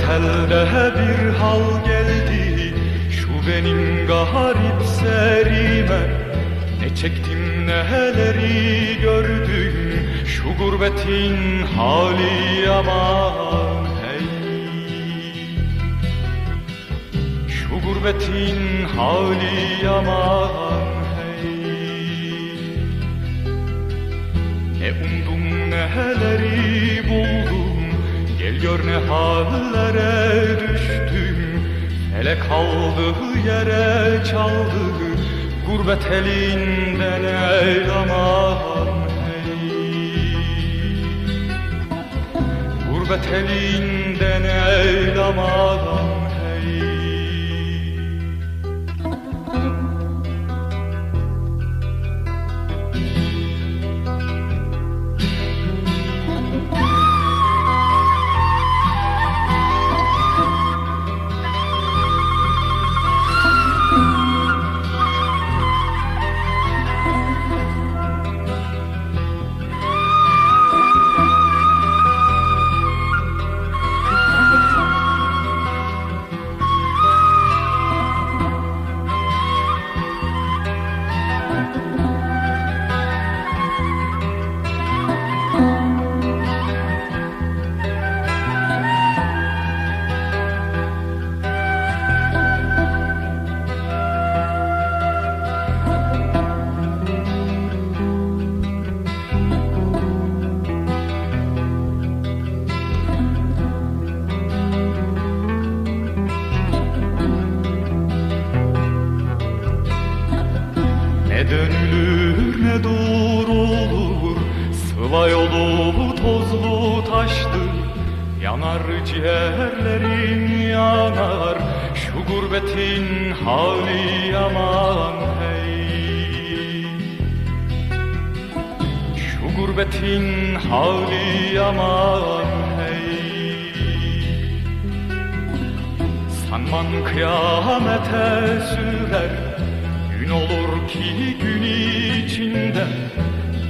elde bir hal geldi. Şu benim garip serime. Ne çektim neleri gördüm. Şu gurbetin hali aman hey. Şu gurbetin hali aman hey. Ne umdum Gel gör ne hallere düştüm. Felek aldığı yere çaldı. Gurbet elinden ey aman hey Gurbet elinden ey aman Ne dönülür ne durulur Sıla yolu tozlu taştı. Yanar ciğerlerim yanar. Şu gurbetin hali aman hey. Şu gurbetin hali aman hey. Sanman kıyamete sürer Gün olur ki gün içinde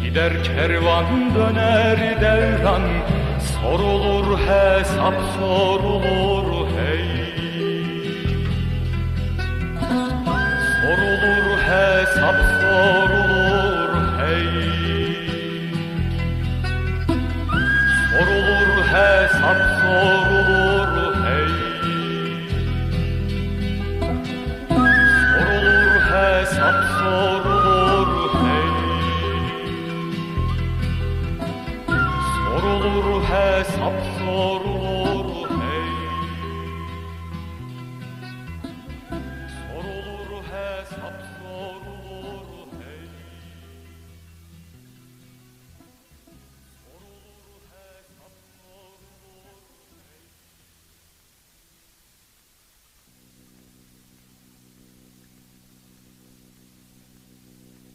Gider kervan döner devran Sorulur hesap sorulur hey. Sorulur hesap sorulur hey. Sorulur hesap sorulur 서로로 해 섭.